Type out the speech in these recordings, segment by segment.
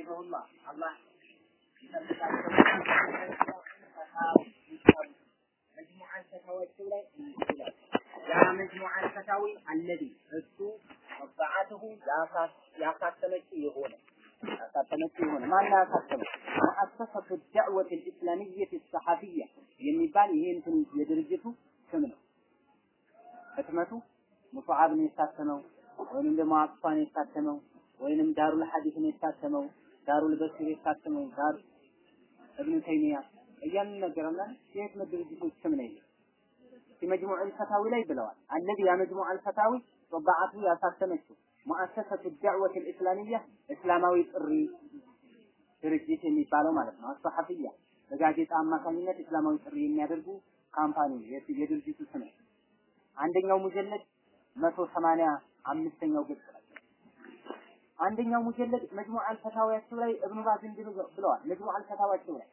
አላህ ይጠብቃቸው። መጅሙዓን ፈታዋቸው ላይ ይላል ያ መጅሙዓን ፈታዊ አለዚ እሱ መባዓትሁ ያሳተመችው የሆነ ያሳተመችው የሆነ ማን ያሳተመው ሙአሰሰቱ ዳዕወት ልእስላሚየት ሰሐፊያ የሚባል ይሄ እንትን የድርጅቱ ስም ነው። ህትመቱ ሙስዓብ ነው የታተመው ወይንም ደግሞ አቅፋን የታተመው ወይንም ዳሩል ሐዲስ ነው የታተመው ዳሩል በሲር የታተመው ዳር እብኑ ተይሚያ እያልን ነገረና የህትመት ድርጅቶች ስም ነው የ مجموع الفتاوى ላይ ብለዋል። ያ مجموع الفتاوى طبعته ያሳተመችው مؤسسة الدعوة الإسلامية እስላማዊ ጥሪ ድርጅት የሚባለው ማለት ነው። الصحفية በጋዜጣ አማካኝነት እስላማዊ ጥሪ የሚያደርጉ company የድርጅቱ ስም አንደኛው ሙጀለድ መቶ ሰማንያ አምስተኛው ገጽ ላይ አንደኛው ሙጀለድ መጅሙዕ አልፈታዋቸው ላይ እብኑ ባዝ እንዲህ ብለዋል። መጅሙዕ አልፈታዋቸው ላይ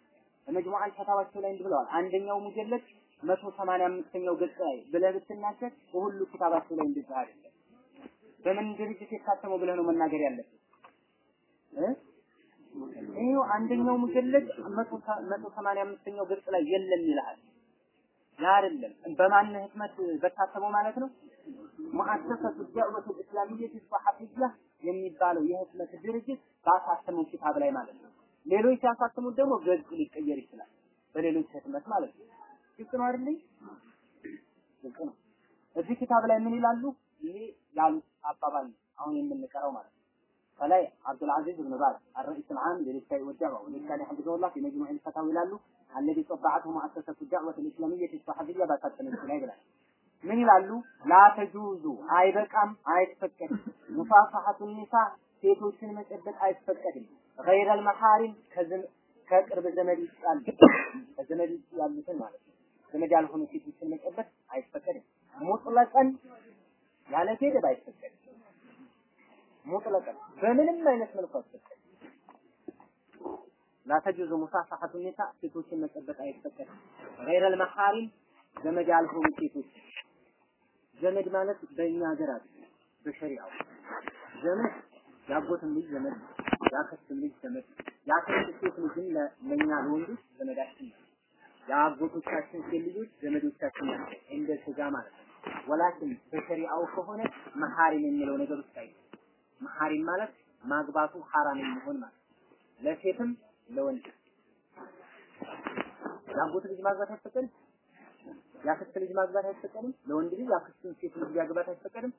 መጅሙዕ አልፈታዋቸው ላይ እንዲህ ብለዋል። አንደኛው ሙጀለድ መቶ ሰማንያ አምስተኛው ገጽ ላይ ብለህ ብትናገር በሁሉ ኪታባቸው ላይ እንደዚህ አይደለም። በምን ድርጅት የታተመው ብለህ ነው መናገር ያለብህ እ ይሄው አንደኛው ሙጀለድ መቶ ሰማንያ አምስተኛው ገጽ ላይ የለም ይልሃል። ያ አይደለም በማን ህትመት በታተመው ማለት ነው። ሙአሰሰቱ ዳዕወት ልእስላሚየት ሰሐፊያ የሚባለው የህትመት ድርጅት ባሳተመው ኪታብ ላይ ማለት ነው። ሌሎች ሲያሳትሙት ደግሞ ገጽ ሊቀየር ይችላል። በሌሎች ህትመት ማለት ነው። ግልጽ ነው አይደል? ግልጽ ነው። እዚህ ኪታብ ላይ ምን ይላሉ? ይሄ ያሉት አባባል ነው አሁን የምንቀረው ማለት ነው። ከላይ አብዱል አዚዝ ብን ባዝ الرئيس العام للإفتاء والدعوة والإفتاء حفظه الله في مجموع الفتاوى ይላሉ الذي طبعته مؤسسة الدعوة الإسلامية الصحفية ባሳተመች ላይ ብላል። ምን ይላሉ? ላ ተጁዙ አይበቃም፣ አይፈቀድም። ሙሳፋሐቱ ኒሳ ሴቶችን መጨበጥ አይፈቀድም። ገይረል መሐሪም ከቅርብ ዘመድ ውጭ ከዘመድ ያሉትን ማለት ነው። ዘመድ ያልሆኑ ሴቶችን መጨበጥ አይፈቀድም። ሙጥለቀን ያለ ገደብ አይፈቀድም። ሙጥለቀን በምንም አይነት መልኩ አይፈቀድም። ላ ተጁዙ ሙሳፋሐቱ ኒሳ ሴቶችን መጨበጥ አይፈቀድም። ገይረል መሐሪም ዘመድ ያልሆኑ ሴቶች ዘመድ ማለት በእኛ ሀገር አለ በሸሪዓው ዘመድ ያጎትን ልጅ ዘመድ ያክስትን ልጅ ዘመድ ያክስት ሴት ልጅን ለእኛ ለወንዶች ዘመዳችን ነው። የአጎቶቻችን ሴት ልጆች ዘመዶቻችን ናቸው እንደ ስጋ ማለት ነው። ወላኪን በሸሪዓው ከሆነ መሐሪም የሚለው ነገር ውስጥ አይ መሐሪም ማለት ማግባቱ ሐራም የሚሆን ማለት ለሴትም ለወንድ የአጎት ልጅ ማግባት አይፈቀድም። የአክስት ልጅ ማግባት አይፈቀድም። ለወንድ ልጅ የአክስትን ሴት ልጅ ቢያገባት አይፈቀድም።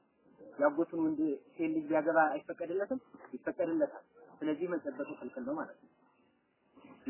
ያጎቱን ወንድ ሴት ልጅ ቢያገባ አይፈቀድለትም? ይፈቀድለታል። ስለዚህ መጨበጡ ክልክል ነው ማለት ነው።